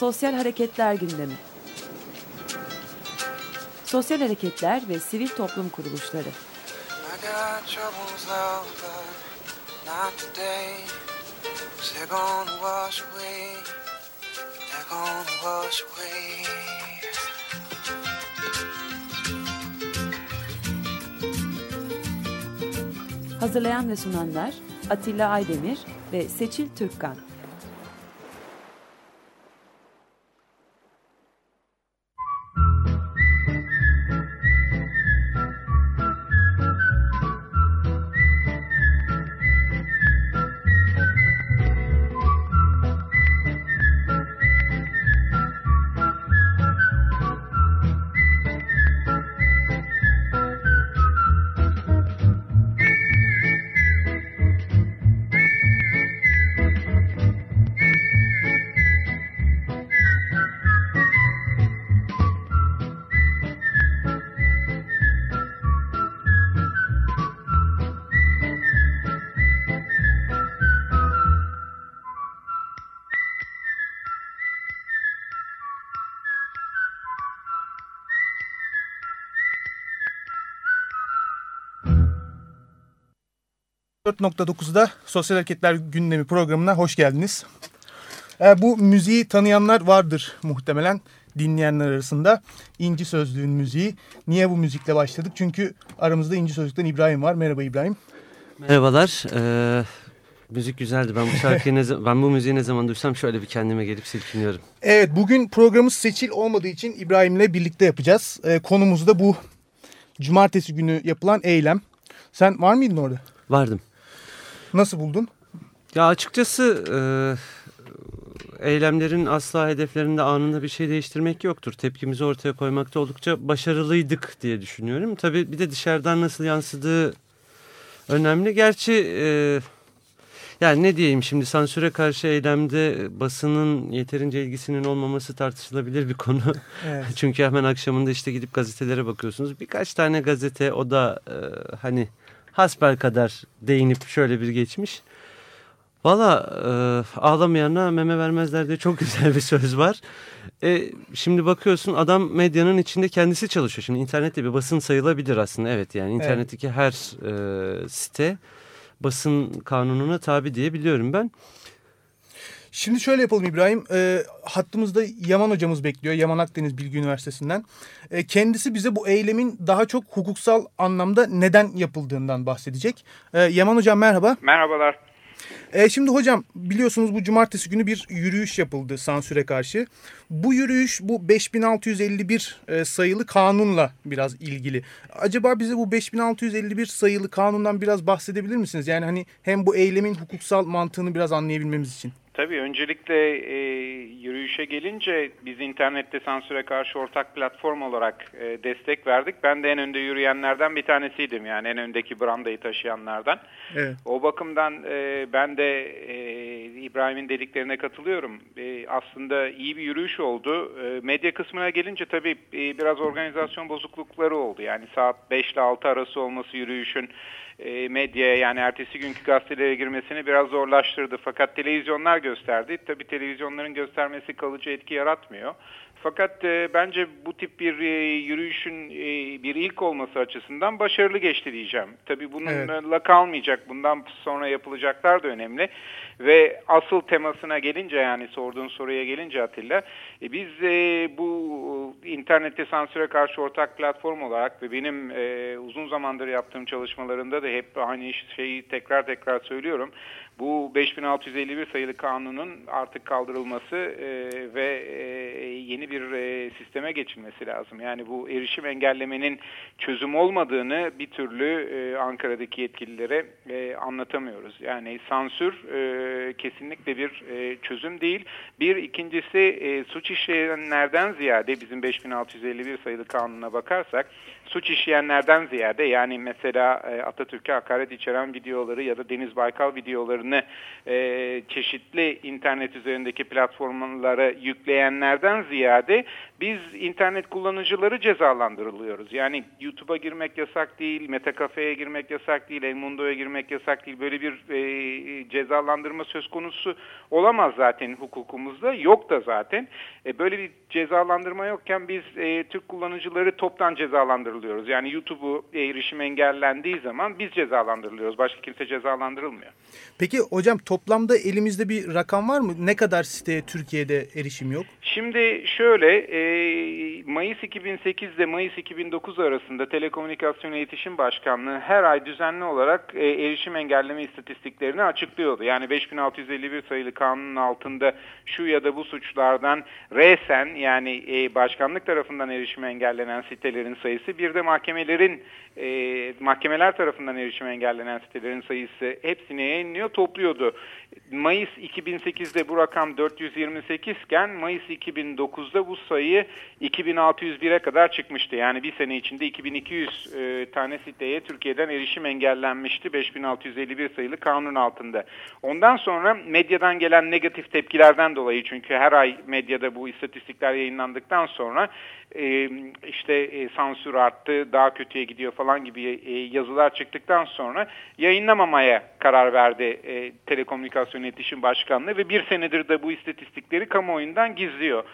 Sosyal Hareketler gündemi. Sosyal hareketler ve sivil toplum kuruluşları. Hazırlayan ve sunanlar Atilla Aydemir ve Seçil Türkkan. 94.9'da Sosyal Hareketler Gündemi programına hoş geldiniz. E, bu müziği tanıyanlar vardır muhtemelen dinleyenler arasında. İnci Sözlüğün müziği. Niye bu müzikle başladık? Çünkü aramızda İnci Sözlük'ten İbrahim var. Merhaba İbrahim. Merhabalar. Ee, müzik güzeldi. Ben bu şarkıyı ne ben bu müziği ne zaman duysam şöyle bir kendime gelip silkiniyorum. Evet bugün programımız seçil olmadığı için İbrahim'le birlikte yapacağız. Ee, konumuz da bu cumartesi günü yapılan eylem. Sen var mıydın orada? Vardım. Nasıl buldun? Ya açıkçası e, eylemlerin asla hedeflerinde anında bir şey değiştirmek yoktur. Tepkimizi ortaya koymakta oldukça başarılıydık diye düşünüyorum. Tabii bir de dışarıdan nasıl yansıdığı önemli. Gerçi e, yani ne diyeyim şimdi sansüre karşı eylemde basının yeterince ilgisinin olmaması tartışılabilir bir konu. Evet. Çünkü hemen akşamında işte gidip gazetelere bakıyorsunuz. Birkaç tane gazete o da e, hani hasbel kadar değinip şöyle bir geçmiş. Valla e, ağlamayana meme vermezler diye çok güzel bir söz var. E, şimdi bakıyorsun adam medyanın içinde kendisi çalışıyor. Şimdi internette bir basın sayılabilir aslında. Evet yani internetteki evet. her e, site basın kanununa tabi diye biliyorum ben. Şimdi şöyle yapalım İbrahim. E, hattımızda Yaman hocamız bekliyor. Yaman Akdeniz Bilgi Üniversitesi'nden. E, kendisi bize bu eylemin daha çok hukuksal anlamda neden yapıldığından bahsedecek. E, Yaman hocam merhaba. Merhabalar. E, şimdi hocam biliyorsunuz bu cumartesi günü bir yürüyüş yapıldı sansüre karşı. Bu yürüyüş bu 5651 e, sayılı kanunla biraz ilgili. Acaba bize bu 5651 sayılı kanundan biraz bahsedebilir misiniz? Yani hani hem bu eylemin hukuksal mantığını biraz anlayabilmemiz için. Tabii öncelikle e, yürüyüşe gelince biz internette sansüre karşı ortak platform olarak e, destek verdik. Ben de en önde yürüyenlerden bir tanesiydim yani en öndeki brandayı taşıyanlardan. Evet. O bakımdan e, ben de e, İbrahim'in dediklerine katılıyorum. E, aslında iyi bir yürüyüş oldu. E, medya kısmına gelince tabii e, biraz organizasyon bozuklukları oldu. Yani saat 5 ile 6 arası olması yürüyüşün e, medyaya yani ertesi günkü gazetelere girmesini biraz zorlaştırdı. Fakat televizyonlar gösterdi. Tabii televizyonların göstermesi kalıcı etki yaratmıyor. Fakat e, bence bu tip bir e, yürüyüşün e, bir ilk olması açısından başarılı geçti diyeceğim. Tabii bununla evet. kalmayacak. Bundan sonra yapılacaklar da önemli. Ve asıl temasına gelince yani sorduğun soruya gelince Atilla, e, biz e, bu internette sansüre karşı ortak platform olarak ve benim e, uzun zamandır yaptığım çalışmalarında da hep aynı şeyi tekrar tekrar söylüyorum. Bu 5651 sayılı kanunun artık kaldırılması e, ve e, yeni bir e, sisteme geçilmesi lazım. Yani bu erişim engellemenin çözüm olmadığını bir türlü e, Ankara'daki yetkililere e, anlatamıyoruz. Yani sansür e, kesinlikle bir e, çözüm değil. Bir ikincisi e, suç işleyenlerden ziyade bizim 5651 sayılı kanuna bakarsak suç işleyenlerden ziyade yani mesela e, Atatürk'e hakaret içeren videoları ya da Deniz Baykal videolarını e, çeşitli internet üzerindeki platformlara yükleyenlerden ziyade biz internet kullanıcıları cezalandırılıyoruz. Yani YouTube'a girmek yasak değil, Metacafe'ye girmek yasak değil, Elmundo'ya girmek yasak değil. Böyle bir e, cezalandırma söz konusu olamaz zaten hukukumuzda. Yok da zaten. E, böyle bir cezalandırma yokken biz e, Türk kullanıcıları toptan cezalandırılıyoruz. Yani YouTube'u erişim engellendiği zaman biz cezalandırılıyoruz. Başka kimse cezalandırılmıyor. Peki hocam toplamda elimizde bir rakam var mı? Ne kadar siteye Türkiye'de erişim yok? Şimdi şöyle e, Mayıs 2008 ile Mayıs 2009 arasında Telekomünikasyon İletişim Başkanlığı her ay düzenli olarak e, erişim engelleme istatistiklerini açıklıyordu. Yani 5651 sayılı kanunun altında şu ya da bu suçlardan resen yani e, başkanlık tarafından erişim engellenen sitelerin sayısı bir de mahkemelerin e, mahkemeler tarafından erişim engellenen sitelerin sayısı hepsini yayınlıyor topluyordu. Mayıs 2008'de bu rakam 428 iken Mayıs 2009'da bu sayı 2601'e kadar çıkmıştı. Yani bir sene içinde 2200 e, tane siteye Türkiye'den erişim engellenmişti 5651 sayılı kanun altında. Ondan sonra medyadan gelen negatif tepkilerden dolayı çünkü her ay medyada bu istatistikler yayınlandıktan sonra e, işte e, sansür arttı, daha kötüye gidiyor falan gibi e, yazılar çıktıktan sonra yayınlamamaya karar verdi e, Telekomünikasyon İletişim Başkanlığı ve bir senedir de bu istatistikleri kamuoyundan gizliyor.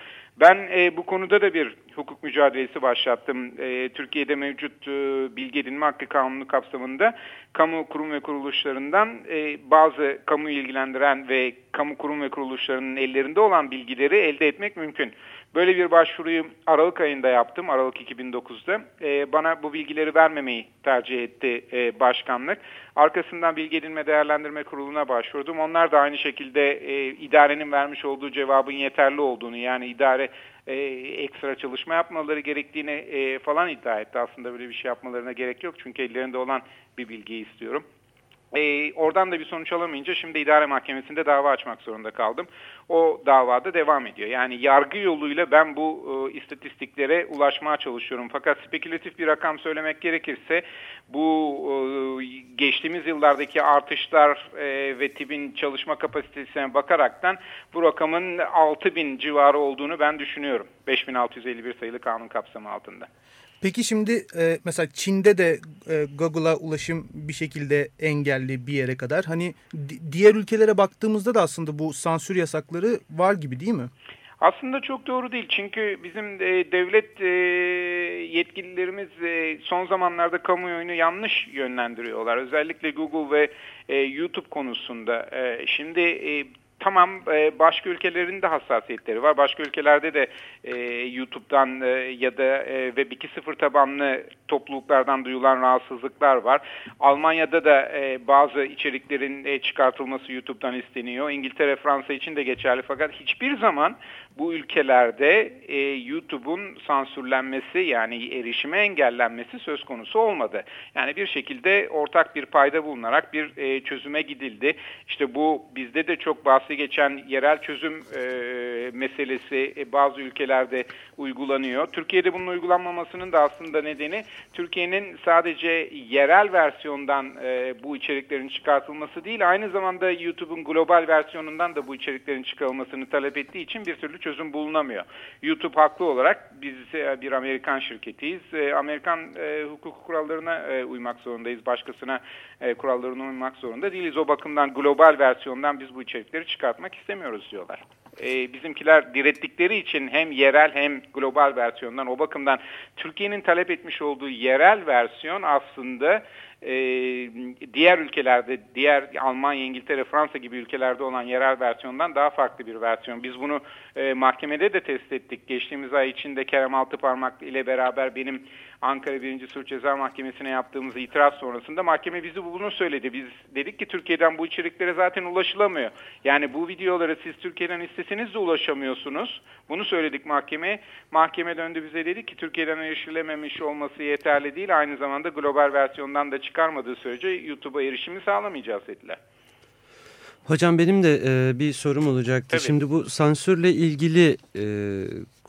Ben e, bu konuda da bir hukuk mücadelesi başlattım. E, Türkiye'de mevcut e, bilgi edinme hakkı kanunu kapsamında kamu kurum ve kuruluşlarından e, bazı kamu ilgilendiren ve kamu kurum ve kuruluşlarının ellerinde olan bilgileri elde etmek mümkün. Böyle bir başvuruyu Aralık ayında yaptım, Aralık 2009'da. E, bana bu bilgileri vermemeyi tercih etti e, başkanlık. Arkasından Bilgi Edinme Değerlendirme Kurulu'na başvurdum. Onlar da aynı şekilde e, idarenin vermiş olduğu cevabın yeterli olduğunu, yani idare e, ekstra çalışma yapmaları gerektiğini e, falan iddia etti. Aslında böyle bir şey yapmalarına gerek yok çünkü ellerinde olan bir bilgiyi istiyorum. E, oradan da bir sonuç alamayınca şimdi idare mahkemesinde dava açmak zorunda kaldım. O davada devam ediyor. Yani yargı yoluyla ben bu e, istatistiklere ulaşmaya çalışıyorum. Fakat spekülatif bir rakam söylemek gerekirse bu e, geçtiğimiz yıllardaki artışlar e, ve TİB'in çalışma kapasitesine bakaraktan bu rakamın 6000 civarı olduğunu ben düşünüyorum. 5651 sayılı kanun kapsamı altında. Peki şimdi e, mesela Çin'de de e, Google'a ulaşım bir şekilde engelli bir yere kadar. Hani diğer ülkelere baktığımızda da aslında bu sansür yasakları var gibi değil mi? Aslında çok doğru değil çünkü bizim e, devlet e, yetkililerimiz e, son zamanlarda kamuoyunu yanlış yönlendiriyorlar. Özellikle Google ve e, YouTube konusunda. Şimdi tamam başka ülkelerin de hassasiyetleri var. Başka ülkelerde de YouTube'dan ya da e, Web 2.0 tabanlı topluluklardan duyulan rahatsızlıklar var. Almanya'da da e, bazı içeriklerin e, çıkartılması YouTube'dan isteniyor. İngiltere, Fransa için de geçerli fakat hiçbir zaman bu ülkelerde e, YouTube'un sansürlenmesi yani erişime engellenmesi söz konusu olmadı. Yani bir şekilde ortak bir payda bulunarak bir e, çözüme gidildi. İşte bu bizde de çok bahsi geçen yerel çözüm e, meselesi e, bazı ülkelerde uygulanıyor. Türkiye'de bunun uygulanmamasının da aslında nedeni Türkiye'nin sadece yerel versiyondan e, bu içeriklerin çıkartılması değil aynı zamanda YouTube'un global versiyonundan da bu içeriklerin çıkarılmasını talep ettiği için bir türlü çözüm bulunamıyor. YouTube haklı olarak biz e, bir Amerikan şirketiyiz. E, Amerikan e, hukuk kurallarına uymak zorundayız. Başkasına kurallarına uymak zorunda değiliz. O bakımdan global versiyondan biz bu içerikleri çıkartmak istemiyoruz diyorlar. Bizimkiler direttikleri için hem yerel hem global versiyondan o bakımdan Türkiye'nin talep etmiş olduğu yerel versiyon aslında e, diğer ülkelerde, diğer Almanya, İngiltere, Fransa gibi ülkelerde olan yerel versiyondan daha farklı bir versiyon. Biz bunu e, mahkemede de test ettik. Geçtiğimiz ay içinde Kerem Altıparmak ile beraber benim Ankara 1. Suç Ceza Mahkemesi'ne yaptığımız itiraz sonrasında mahkeme bizi bunu söyledi. Biz dedik ki Türkiye'den bu içeriklere zaten ulaşılamıyor. Yani bu videoları siz Türkiye'den isteseniz de ulaşamıyorsunuz. Bunu söyledik mahkemeye. Mahkeme döndü bize dedi ki Türkiye'den erişilememiş olması yeterli değil. Aynı zamanda global versiyondan da çıkarmadığı sürece YouTube'a erişimi sağlamayacağız dediler. Hocam benim de e, bir sorum olacaktı. Tabii. Şimdi bu sansürle ilgili e,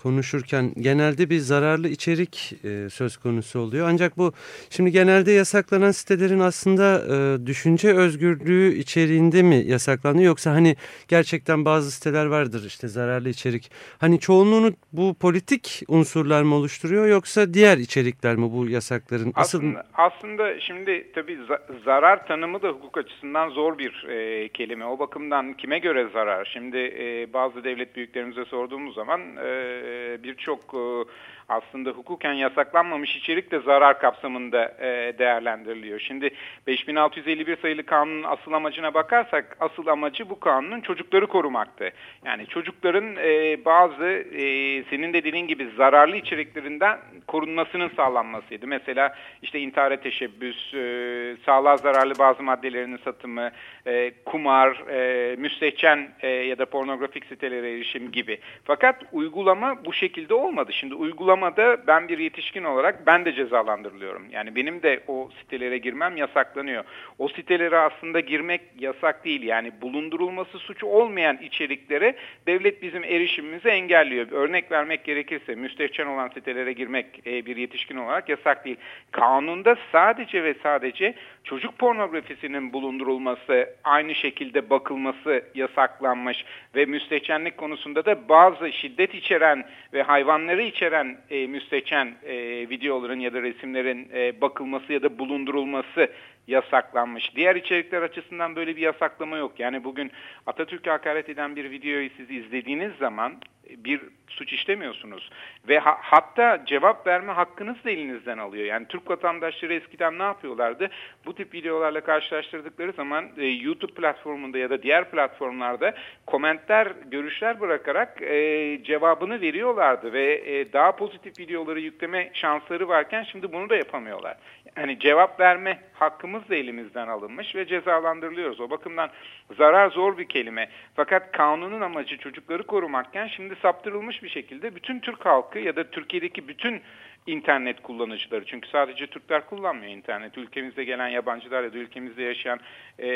konuşurken genelde bir zararlı içerik e, söz konusu oluyor. Ancak bu şimdi genelde yasaklanan sitelerin aslında e, düşünce özgürlüğü içeriğinde mi yasaklanıyor yoksa hani gerçekten bazı siteler vardır işte zararlı içerik. Hani çoğunluğunu bu politik unsurlar mı oluşturuyor yoksa diğer içerikler mi bu yasakların? Asıl... Aslında, aslında şimdi tabii zarar tanımı da hukuk açısından zor bir e, kelime. O bakımdan kime göre zarar? Şimdi e, bazı devlet büyüklerimize sorduğumuz zaman e, birçok e, aslında hukuken yasaklanmamış içerik de zarar kapsamında e, değerlendiriliyor. Şimdi 5651 sayılı kanunun asıl amacına bakarsak asıl amacı bu kanunun çocukları korumaktı. Yani çocukların e, bazı e, senin de dediğin gibi zararlı içeriklerinden korunmasının sağlanmasıydı. Mesela işte intihara teşebbüs, e, sağlığa zararlı bazı maddelerinin satımı, e, kumar, e, müstehcen e, ya da pornografik sitelere erişim gibi. Fakat uygulama bu şekilde olmadı. Şimdi uygulamada ben bir yetişkin olarak ben de cezalandırılıyorum. Yani benim de o sitelere girmem yasaklanıyor. O sitelere aslında girmek yasak değil. Yani bulundurulması suç olmayan içeriklere devlet bizim erişimimizi engelliyor. Örnek vermek gerekirse müstehcen olan sitelere girmek e, bir yetişkin olarak yasak değil. Kanunda sadece ve sadece çocuk pornografisinin bulundurulması, aynı şekilde bakılması yasaklanmış ve müstehcenlik konusunda da bazı şiddet içeren ve hayvanları içeren e, müstehcen e, videoların ya da resimlerin e, bakılması ya da bulundurulması yasaklanmış. Diğer içerikler açısından böyle bir yasaklama yok. Yani bugün Atatürk'e hakaret eden bir videoyu siz izlediğiniz zaman bir suç işlemiyorsunuz. Ve ha, hatta cevap verme hakkınız da elinizden alıyor. Yani Türk vatandaşları eskiden ne yapıyorlardı? Bu tip videolarla karşılaştırdıkları zaman e, YouTube platformunda ya da diğer platformlarda komentler, görüşler bırakarak e, cevabını veriyorlardı ve e, daha pozitif videoları yükleme şansları varken şimdi bunu da yapamıyorlar. Yani cevap verme hakkımız da elimizden alınmış ve cezalandırılıyoruz. O bakımdan zarar zor bir kelime. Fakat kanunun amacı çocukları korumakken şimdi saptırılmış bir şekilde bütün Türk halkı ya da Türkiye'deki bütün internet kullanıcıları. Çünkü sadece Türkler kullanmıyor internet. Ülkemizde gelen yabancılar ya da ülkemizde yaşayan e,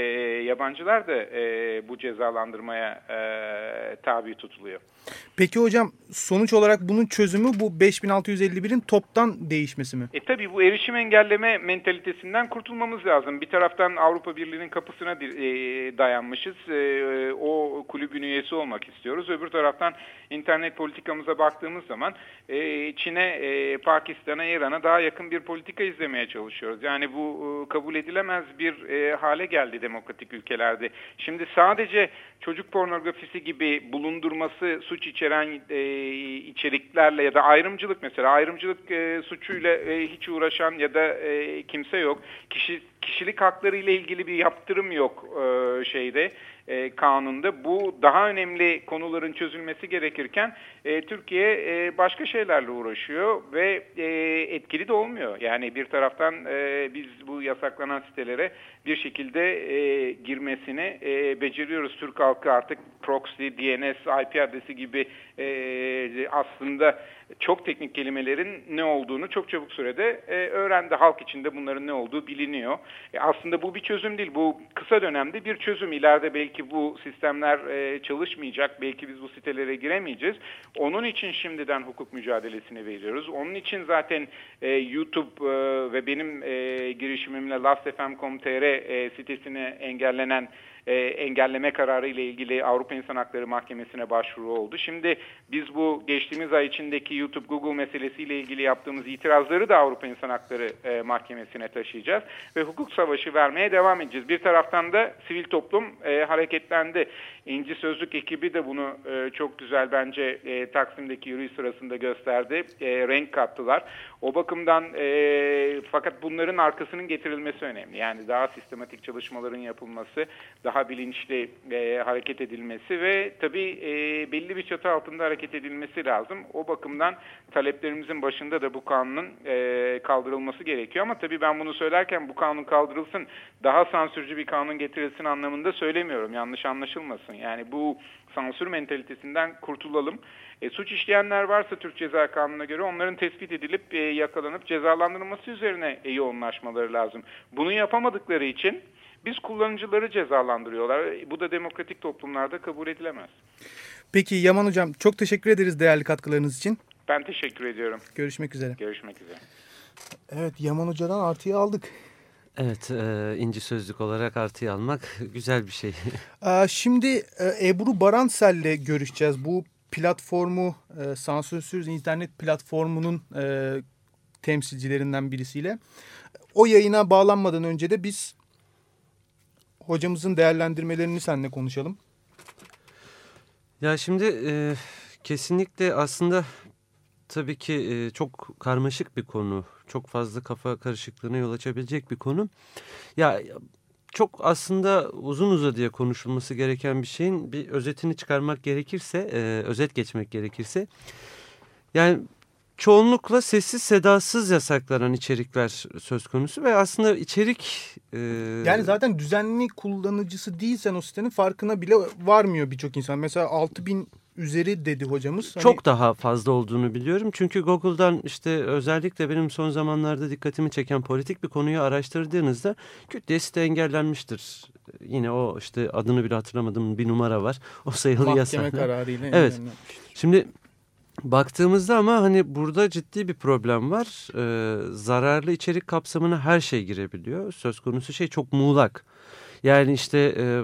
yabancılar da e, bu cezalandırmaya e, tabi tutuluyor. Peki hocam sonuç olarak bunun çözümü bu 5651'in toptan değişmesi mi? E tabi bu erişim engelleme mentalitesinden kurtulmamız lazım. Bir taraftan Avrupa Birliği'nin kapısına e, dayanmışız. E, o kulübün üyesi olmak istiyoruz. Öbür taraftan internet politikamıza baktığımız zaman e, Çin'e, e, Pakistan'a, İran'a daha yakın bir politika izlemeye çalışıyoruz. Yani bu e, kabul edilemez bir e, hale geldi demokratik ülkelerde. Şimdi sadece çocuk pornografisi gibi bulundurması suç içeren e, içeriklerle ya da ayrımcılık mesela ayrımcılık suçuyla hiç uğraşan ya da kimse yok. Kişi kişilik hakları ile ilgili bir yaptırım yok şeyde e, kanunda. Bu daha önemli konuların çözülmesi gerekirken e, Türkiye e, başka şeylerle uğraşıyor ve e, etkili de olmuyor. Yani bir taraftan e, biz bu yasaklanan sitelere bir şekilde e, girmesini e, beceriyoruz. Türk halkı artık proxy, DNS, IP adresi gibi e, aslında çok teknik kelimelerin ne olduğunu çok çabuk sürede e, öğrendi. Halk içinde bunların ne olduğu biliniyor. E, aslında bu bir çözüm değil. Bu kısa dönemde bir çözüm. İleride belki bu sistemler e, çalışmayacak. Belki biz bu sitelere giremeyeceğiz. Onun için şimdiden hukuk mücadelesini veriyoruz. Onun için zaten e, YouTube e, ve benim e, girişimimle lastfm.com.tr e, sitesine engellenen e, engelleme kararı ile ilgili Avrupa İnsan Hakları Mahkemesi'ne başvuru oldu. Şimdi biz bu geçtiğimiz ay içindeki YouTube Google meselesiyle ilgili yaptığımız itirazları da Avrupa İnsan Hakları e, Mahkemesi'ne taşıyacağız ve hukuk savaşı vermeye devam edeceğiz. Bir taraftan da sivil toplum e, hareketlendi. İnci Sözlük ekibi de bunu e, çok güzel bence e, Taksim'deki yürüyüş sırasında gösterdi. E, renk kattılar. O bakımdan e, fakat bunların arkasının getirilmesi önemli. Yani daha sistematik çalışmaların yapılması, daha bilinçli e, hareket edilmesi ve tabii e, belli bir çatı altında hareket edilmesi lazım. O bakımdan taleplerimizin başında da bu kanunun e, kaldırılması gerekiyor. Ama tabii ben bunu söylerken bu kanun kaldırılsın, daha sansürcü bir kanun getirilsin anlamında söylemiyorum. Yanlış anlaşılmasın. Yani bu sansür mentalitesinden kurtulalım. E, suç işleyenler varsa Türk Ceza Kanunu'na göre onların tespit edilip e, yakalanıp cezalandırılması üzerine yoğunlaşmaları lazım. Bunu yapamadıkları için biz kullanıcıları cezalandırıyorlar. Bu da demokratik toplumlarda kabul edilemez. Peki Yaman Hocam çok teşekkür ederiz değerli katkılarınız için. Ben teşekkür ediyorum. Görüşmek üzere. Görüşmek üzere. Evet Yaman Hoca'dan artıyı aldık. Evet, e, inci sözlük olarak artıyı almak güzel bir şey. Ee, şimdi e, Ebru Baransel'le görüşeceğiz. Bu platformu, e, sansürsüz internet platformunun e, temsilcilerinden birisiyle. O yayına bağlanmadan önce de biz hocamızın değerlendirmelerini seninle konuşalım. Ya şimdi e, kesinlikle aslında tabii ki e, çok karmaşık bir konu. Çok fazla kafa karışıklığına yol açabilecek bir konu. Ya çok aslında uzun uzadıya konuşulması gereken bir şeyin bir özetini çıkarmak gerekirse, e, özet geçmek gerekirse. Yani çoğunlukla sessiz sedasız yasaklanan içerikler söz konusu ve aslında içerik... E, Yani zaten düzenli kullanıcısı değilsen o sitenin farkına bile varmıyor birçok insan. Mesela 6000 üzeri dedi hocamız. Hani- Çok daha fazla olduğunu biliyorum. Çünkü Google'dan işte özellikle benim son zamanlarda dikkatimi çeken politik bir konuyu araştırdığınızda küt diye site engellenmiştir. Yine o işte adını bile hatırlamadığım bir numara var. O sayılı Mahkeme yasakla. kararıyla. Evet. Şimdi baktığımızda ama hani burada ciddi bir problem var. Ee, zararlı içerik kapsamına her şey girebiliyor. Söz konusu şey çok muğlak. Yani işte e,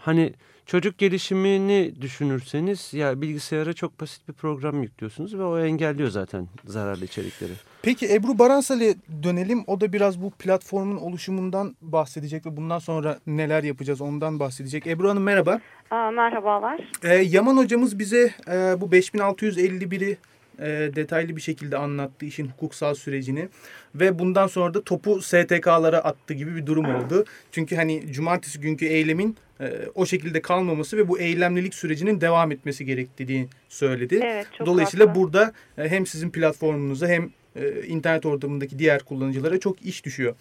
hani çocuk gelişimini düşünürseniz ya bilgisayara çok basit bir program yüklüyorsunuz ve o engelliyor zaten zararlı içerikleri. Peki Ebru Baransel'e dönelim. O da biraz bu platformun oluşumundan bahsedecek ve bundan sonra neler yapacağız ondan bahsedecek. Ebru Hanım merhaba. Aa, merhabalar. Ee, Yaman hocamız bize e, bu 5651'i e, detaylı bir şekilde anlattı işin hukuksal sürecini ve bundan sonra da topu STK'lara attı gibi bir durum oldu. Çünkü hani cumartesi günkü eylemin e, o şekilde kalmaması ve bu eylemlilik sürecinin devam etmesi gerektiğini söyledi. Evet, Dolayısıyla haklı. burada e, hem sizin platformunuza hem e, internet ortamındaki diğer kullanıcılara çok iş düşüyor.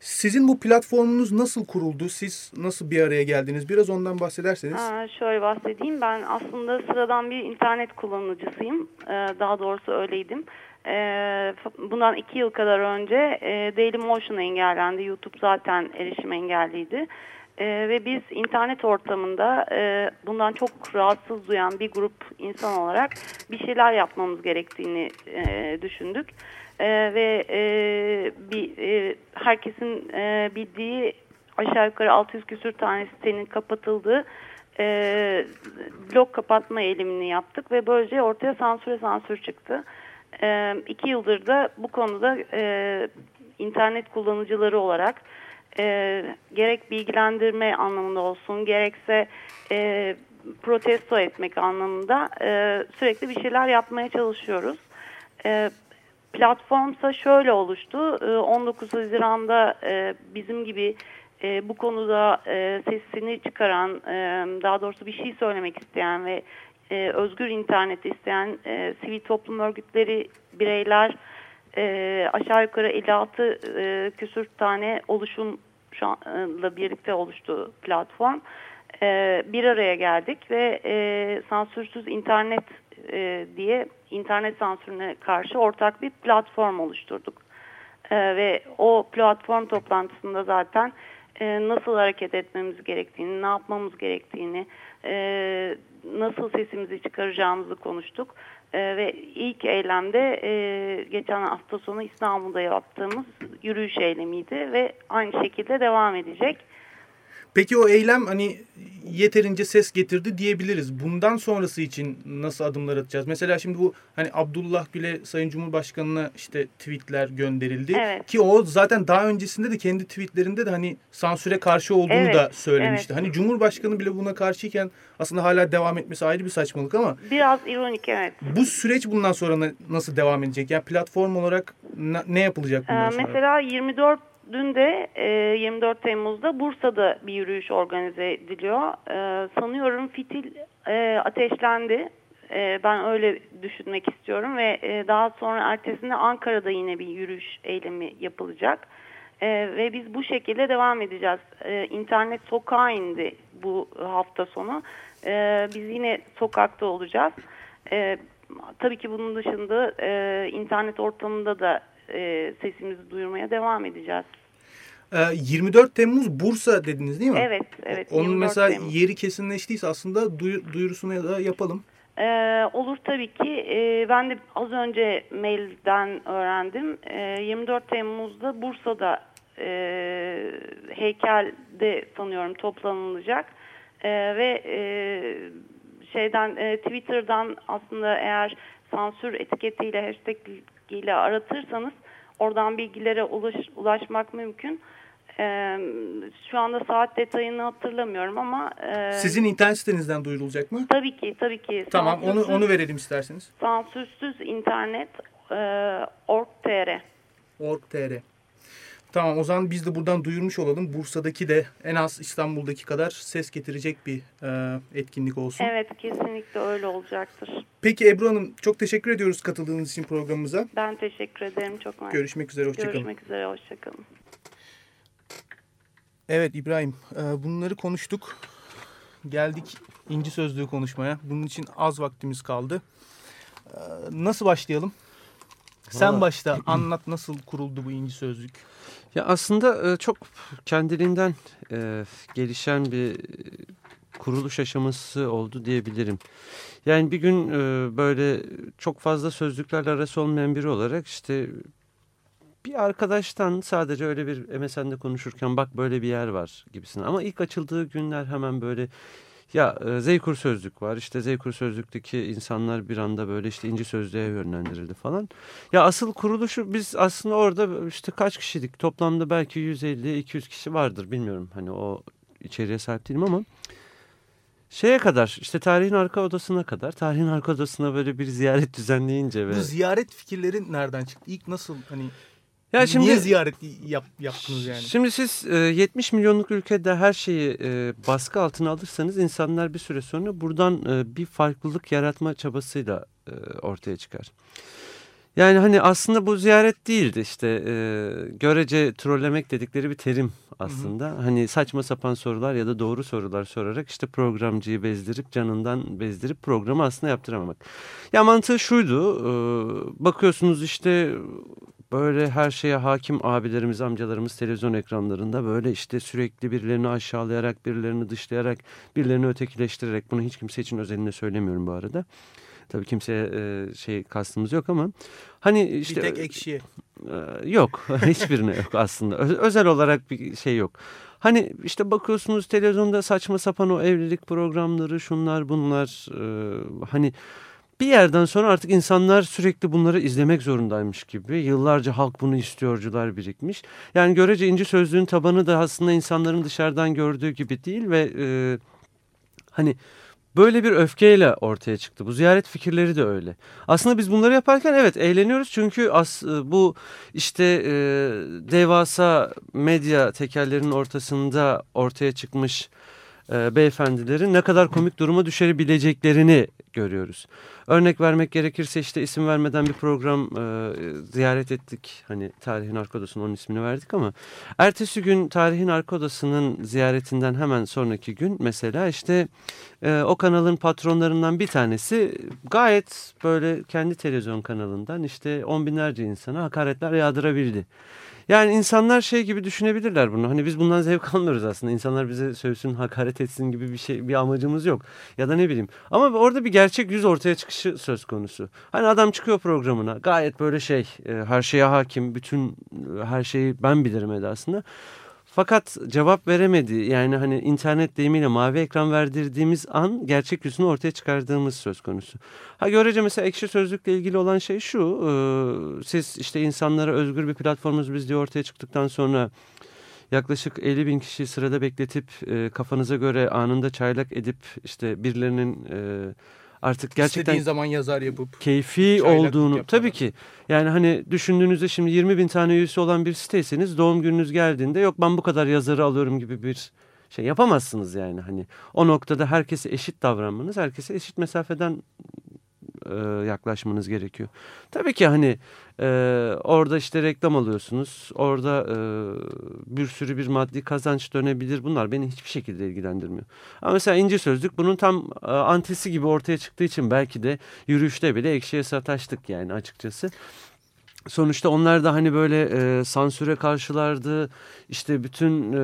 Sizin bu platformunuz nasıl kuruldu? Siz nasıl bir araya geldiniz? Biraz ondan bahsederseniz. Aa, şöyle bahsedeyim. Ben aslında sıradan bir internet kullanıcısıyım. Ee, daha doğrusu öyleydim. Fa- bundan iki yıl kadar önce e, Dailymotion engellendi. YouTube zaten erişim engelliydi. Ee, ve biz internet ortamında e, bundan çok rahatsız duyan bir grup insan olarak bir şeyler yapmamız gerektiğini e, düşündük. E, ve e, bir e, herkesin e, bildiği aşağı yukarı 600 küsür tane sitenin kapatıldığı e, blok kapatma eylemini yaptık ve böylece ortaya sansüre sansür çıktı. E, iki yıldır da bu konuda e, internet kullanıcıları olarak e, gerek bilgilendirme anlamında olsun gerekse e, protesto etmek anlamında e, sürekli bir şeyler yapmaya çalışıyoruz. E, platformsa şöyle oluştu. E, 19 Haziran'da e, bizim gibi e, bu konuda e, sesini çıkaran, e, daha doğrusu bir şey söylemek isteyen ve e, özgür internet isteyen e, sivil toplum örgütleri, bireyler e, aşağı yukarı 56 e, küsür tane oluşumla birlikte oluştu platform. E, bir araya geldik ve e, sansürsüz internet e, diye internet sansürüne karşı ortak bir platform oluşturduk. E, ve o platform toplantısında zaten e, nasıl hareket etmemiz gerektiğini, ne yapmamız gerektiğini, e, nasıl sesimizi çıkaracağımızı konuştuk. E, ve ilk eylemde e, geçen hafta sonu İstanbul'da yaptığımız yürüyüş eylemiydi ve aynı şekilde devam edecek. Peki o eylem hani yeterince ses getirdi diyebiliriz. Bundan sonrası için nasıl adımlar atacağız? Mesela şimdi bu hani Abdullah Gül'e Sayın Cumhurbaşkanı'na işte tweetler gönderildi. Evet. Ki o zaten daha öncesinde de kendi tweetlerinde de hani sansüre karşı olduğunu Evet, da söylemişti. evet. Hani Cumhurbaşkanı bile buna karşıyken aslında hala devam etmesi ayrı bir saçmalık ama Biraz ironik evet. bu süreç bundan sonra na- nasıl devam edecek? Yani platform olarak ne yapılacak Ee, bundan sonra? Mesela 24 dün de e, 24 Temmuz'da Bursa'da bir yürüyüş organize ediliyor. E, sanıyorum fitil e, ateşlendi. E, ben öyle düşünmek istiyorum ve e, daha sonra ertesinde Ankara'da yine bir yürüyüş eylemi yapılacak. E, ve biz bu şekilde devam edeceğiz. E, internet sokağa indi bu hafta sonu. E, biz yine sokakta olacağız. E, tabii ki bunun dışında e, internet ortamında da e, sesimizi duyurmaya devam edeceğiz. Ee, 24 Temmuz Bursa dediniz değil mi? Evet, evet. Onun 24 mesela Temmuz. yeri kesinleştiyse aslında duyu- duyurusunu da yapalım. Ee, olur tabii ki. Ee, ben de az önce mailden öğrendim. Ee, 24 Temmuz'da Bursa'da e, heykelde sanıyorum toplanılacak. Ee, ve e, şeyden e, Twitter'dan aslında eğer sansür etiketiyle hashtag ile aratırsanız oradan bilgilere ulaş, ulaşmak mümkün. Ee, şu anda saat detayını hatırlamıyorum ama e, Sizin internet sitenizden duyurulacak mı? tabii ki tabii ki Tamam onu onu verelim isterseniz. sansürsüz internet e, org.tr Org.tr Tamam o zaman biz de buradan duyurmuş olalım. Bursa'daki de en az İstanbul'daki kadar ses getirecek bir e, etkinlik olsun. Evet kesinlikle öyle olacaktır. Peki Ebru Hanım çok teşekkür ediyoruz katıldığınız için programımıza. Ben teşekkür ederim çok mersi. Görüşmek üzere hoşçakalın. Görüşmek üzere hoşçakalın. Evet İbrahim e, bunları konuştuk. Geldik inci sözlüğü konuşmaya. Bunun için az vaktimiz kaldı. E, Nasıl başlayalım? Sen Valla- başta anlat nasıl kuruldu bu inci sözlük? Ya aslında e, çok kendiliğinden e, gelişen bir e, kuruluş aşaması oldu diyebilirim. Yani bir gün böyle çok fazla sözlüklerle arası olmayan biri olarak işte bir arkadaştan sadece öyle bir MSN'de konuşurken bak böyle bir yer var gibisine. Ama ilk açıldığı günler hemen böyle ya e, Zeykur Sözlük var işte Zeykur Sözlük'teki insanlar bir anda böyle işte inci sözlüğe yönlendirildi falan. Ya asıl kuruluşu biz aslında orada işte kaç kişilik toplamda belki 150-200 kişi vardır bilmiyorum. Hani o içeriğe sahip değilim ama şeye kadar işte tarihin arka odasına kadar tarihin arka odasına böyle bir ziyaret düzenleyince ve Bu ziyaret fikirleri nereden çıktı? İlk nasıl hani ya şimdi niye ziyaret yap, yaptınız yani? Şimdi siz e, 70 milyonluk ülkede her şeyi e, baskı altına alırsanız insanlar bir süre sonra buradan e, bir farklılık yaratma çabasıyla e, ortaya çıkar. Yani hani aslında bu ziyaret değildi işte e, görece trollemek dedikleri bir terim aslında. Hani saçma sapan sorular ya da doğru sorular sorarak işte programcıyı bezdirip canından bezdirip programı aslında yaptıramamak. Ya mantığı şuydu e, bakıyorsunuz işte böyle her şeye hakim abilerimiz amcalarımız televizyon ekranlarında böyle işte sürekli birilerini aşağılayarak birilerini dışlayarak birilerini ötekileştirerek bunu hiç kimse için özelinde söylemiyorum bu arada. Tabii kimseye e, şey kastımız yok ama hani işte bir tek ekşiye. ee, Yok hiçbirine yok aslında Ö- özel olarak bir şey yok. Hani işte bakıyorsunuz televizyonda saçma sapan o evlilik programları şunlar bunlar e, hani bir yerden sonra artık insanlar sürekli bunları izlemek zorundaymış gibi. Yıllarca halk bunu istiyorcular birikmiş. Yani görece inci sözlüğün tabanı da aslında insanların dışarıdan gördüğü gibi değil ve e, hani böyle bir öfkeyle ortaya çıktı. Bu ziyaret fikirleri de öyle. Aslında biz bunları yaparken evet eğleniyoruz çünkü as, bu işte e, devasa medya tekerlerinin ortasında ortaya çıkmış e, beyefendilerin ne kadar komik duruma düşebileceklerini görüyoruz. Örnek vermek gerekirse işte isim vermeden bir program e, ziyaret ettik. Hani Tarihin Arka Odası'nın onun ismini verdik ama ertesi gün Tarihin Arka Odası'nın ziyaretinden hemen sonraki gün mesela işte e, o kanalın patronlarından bir tanesi gayet böyle kendi televizyon kanalından işte on binlerce insana hakaretler yağdırabildi. Yani insanlar şey gibi düşünebilirler bunu. Hani biz bundan zevk almıyoruz aslında. İnsanlar bize sövsün, hakaret etsin gibi bir şey, bir amacımız yok. Ya da ne bileyim. Ama orada bir gerçek yüz ortaya çıkışı söz konusu. Hani adam çıkıyor programına. Gayet böyle şey, e, her şeye hakim, bütün e, her şeyi ben bilirim edasında. Fakat cevap veremedi. Yani hani internet deyimiyle mavi ekran verdirdiğimiz an gerçek yüzünü ortaya çıkardığımız söz konusu. Ha görece mesela ekşi sözlükle ilgili olan şey şu. E, siz işte insanlara özgür bir platformumuz biz diye ortaya çıktıktan sonra yaklaşık 50 bin kişi sırada bekletip e, kafanıza göre anında çaylak edip işte birilerinin e, artık gerçekten İstediğin zaman yazar yapıp. keyfi olduğunu yapmadan. tabii ki yani hani düşündüğünüzde şimdi 20 bin tane üyesi olan bir siteyseniz doğum gününüz geldiğinde yok ben bu kadar yazarı alıyorum gibi bir şey yapamazsınız yani hani o noktada herkese eşit davranmanız herkese eşit mesafeden e, yaklaşmanız gerekiyor. Tabii ki hani e, orada işte reklam alıyorsunuz orada e, bir sürü bir maddi kazanç dönebilir bunlar beni hiçbir şekilde ilgilendirmiyor. Ama mesela ince sözlük bunun tam e, antisi gibi ortaya çıktığı için belki de yürüyüşte bile ekşiye sataştık yani açıkçası. Sonuçta onlar da hani böyle e, sansüre karşılardı. İşte bütün e,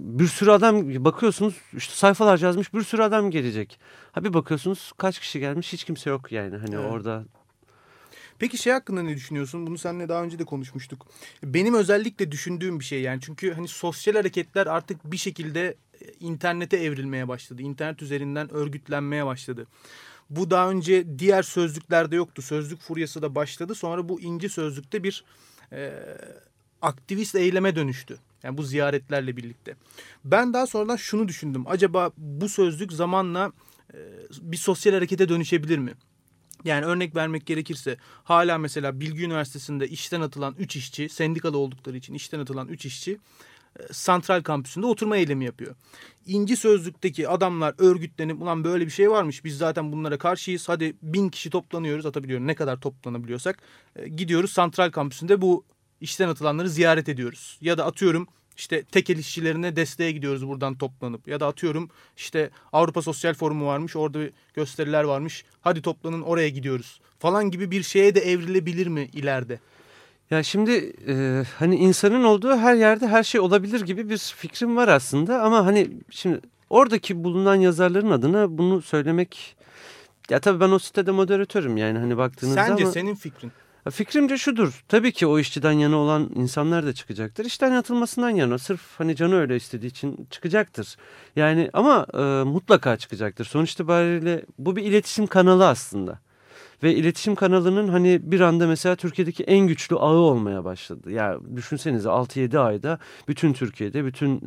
bir sürü adam bakıyorsunuz işte sayfalarca yazmış bir sürü adam gelecek. Ha bir bakıyorsunuz kaç kişi gelmiş hiç kimse yok yani hani evet. orada. Peki şey hakkında ne düşünüyorsun? Bunu seninle daha önce de konuşmuştuk. Benim özellikle düşündüğüm bir şey yani çünkü hani sosyal hareketler artık bir şekilde e, internete evrilmeye başladı. İnternet üzerinden örgütlenmeye başladı. Bu daha önce diğer sözlüklerde yoktu. Sözlük furyası da başladı. Sonra bu inci sözlükte bir e, aktivist eyleme dönüştü. Yani bu ziyaretlerle birlikte. Ben daha sonradan şunu düşündüm. Acaba bu sözlük zamanla e, bir sosyal harekete dönüşebilir mi? Yani örnek vermek gerekirse hala mesela Bilgi Üniversitesi'nde işten atılan 3 işçi, sendikalı oldukları için işten atılan 3 işçi santral kampüsünde oturma eylemi yapıyor. İnci Sözlük'teki adamlar örgütlenip ulan böyle bir şey varmış biz zaten bunlara karşıyız hadi bin kişi toplanıyoruz atabiliyorum ne kadar toplanabiliyorsak e, gidiyoruz santral kampüsünde bu işten atılanları ziyaret ediyoruz. Ya da atıyorum işte tekel işçilerine desteğe gidiyoruz buradan toplanıp ya da atıyorum işte Avrupa Sosyal Forumu varmış orada gösteriler varmış hadi toplanın oraya gidiyoruz falan gibi bir şeye de evrilebilir mi ileride? Ya şimdi e, hani insanın olduğu her yerde her şey olabilir gibi bir fikrim var aslında ama hani şimdi oradaki bulunan yazarların adına bunu söylemek ya tabii ben o sitede moderatörüm yani hani baktığınızda Sence ama... senin fikrin? Fikrimce şudur. Tabii ki o işçiden yana olan insanlar da çıkacaktır. İşten atılmasından yana sırf hani canı öyle istediği için çıkacaktır. Yani ama e, mutlaka çıkacaktır. Sonuç itibariyle bu bir iletişim kanalı aslında. Ve iletişim kanalının hani bir anda mesela Türkiye'deki en güçlü ağı olmaya başladı. Ya düşünsenize 6-7 ayda bütün Türkiye'de bütün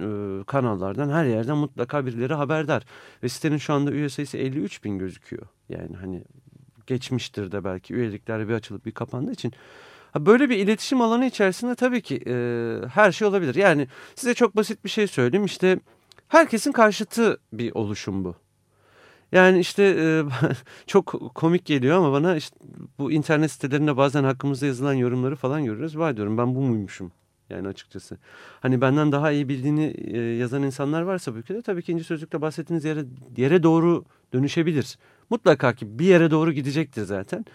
kanallardan her yerden mutlaka birileri haberdar. Ve sitenin şu anda üye sayısı 53 bin gözüküyor. Yani hani geçmiştir de belki üyelikler bir açılıp bir kapandığı için. Böyle bir iletişim alanı içerisinde tabii ki e, her şey olabilir. Yani size çok basit bir şey söyleyeyim. İşte herkesin karşıtı bir oluşum bu. Yani işte e, çok komik geliyor ama bana işte bu internet sitelerinde bazen hakkımızda yazılan yorumları falan görüyoruz. Vay diyorum ben bu muymuşum yani açıkçası. Hani benden daha iyi bildiğini e, yazan insanlar varsa bu ülkede tabii ki inci sözlükte bahsettiğiniz yere, yere doğru dönüşebilir. Mutlaka ki bir yere doğru gidecektir zaten.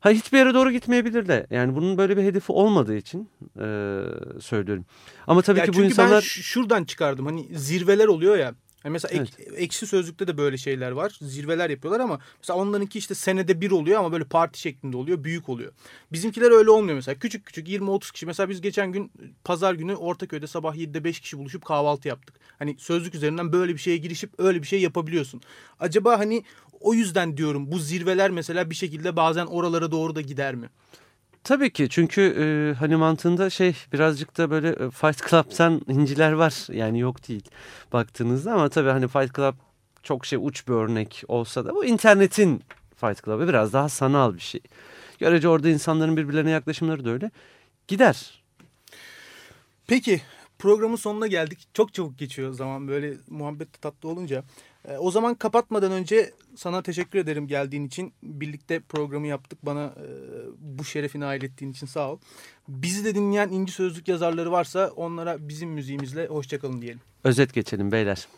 Ha hiçbir yere doğru gitmeyebilir de. Yani bunun böyle bir hedefi olmadığı için e, söylüyorum. Ama tabii ya ki bu insanlar... ben şuradan çıkardım. Hani zirveler oluyor ya. Yani mesela evet. ek, ekşi sözlükte de böyle şeyler var. Zirveler yapıyorlar ama mesela onlarınki işte senede bir oluyor ama böyle parti şeklinde oluyor. Büyük oluyor. Bizimkiler öyle olmuyor mesela. Küçük küçük 20-30 kişi. Mesela biz geçen gün pazar günü Ortaköy'de sabah 7'de 5 kişi buluşup kahvaltı yaptık. Hani sözlük üzerinden böyle bir şeye girişip öyle bir şey yapabiliyorsun. Acaba hani o yüzden diyorum bu zirveler mesela bir şekilde bazen oralara doğru da gider mi? Tabii ki çünkü e, hani mantığında şey birazcık da böyle e, Fight Club'tan inciler var yani yok değil baktığınızda ama tabii hani Fight Club çok şey uç bir örnek olsa da bu internetin Fight Club'ı biraz daha sanal bir şey. Görece orada insanların birbirlerine yaklaşımları da öyle gider. Peki programın sonuna geldik. Çok çabuk geçiyor zaman böyle muhabbet tatlı olunca. E, o zaman kapatmadan önce sana teşekkür ederim geldiğin için. Birlikte programı yaptık. Bana e, bu şerefini nail ettiğin için sağ ol. Bizi de dinleyen inci sözlük yazarları varsa onlara bizim müziğimizle hoşçakalın diyelim. Özet geçelim beyler.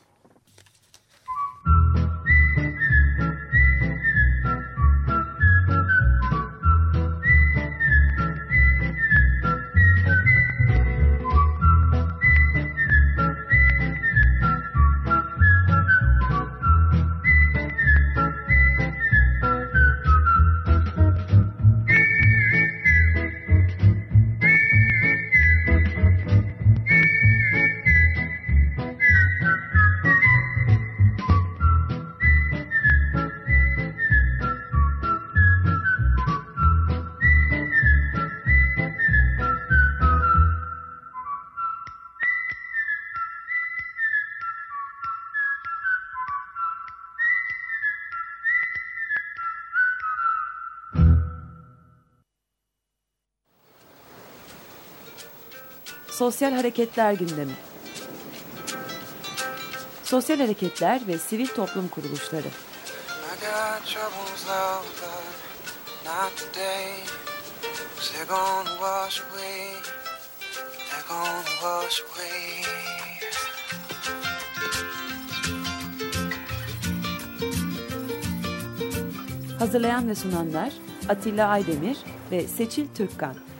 Sosyal Hareketler gündemi. Sosyal hareketler ve sivil toplum kuruluşları. Hazırlayan ve sunanlar Atilla Aydemir ve Seçil Türkkan.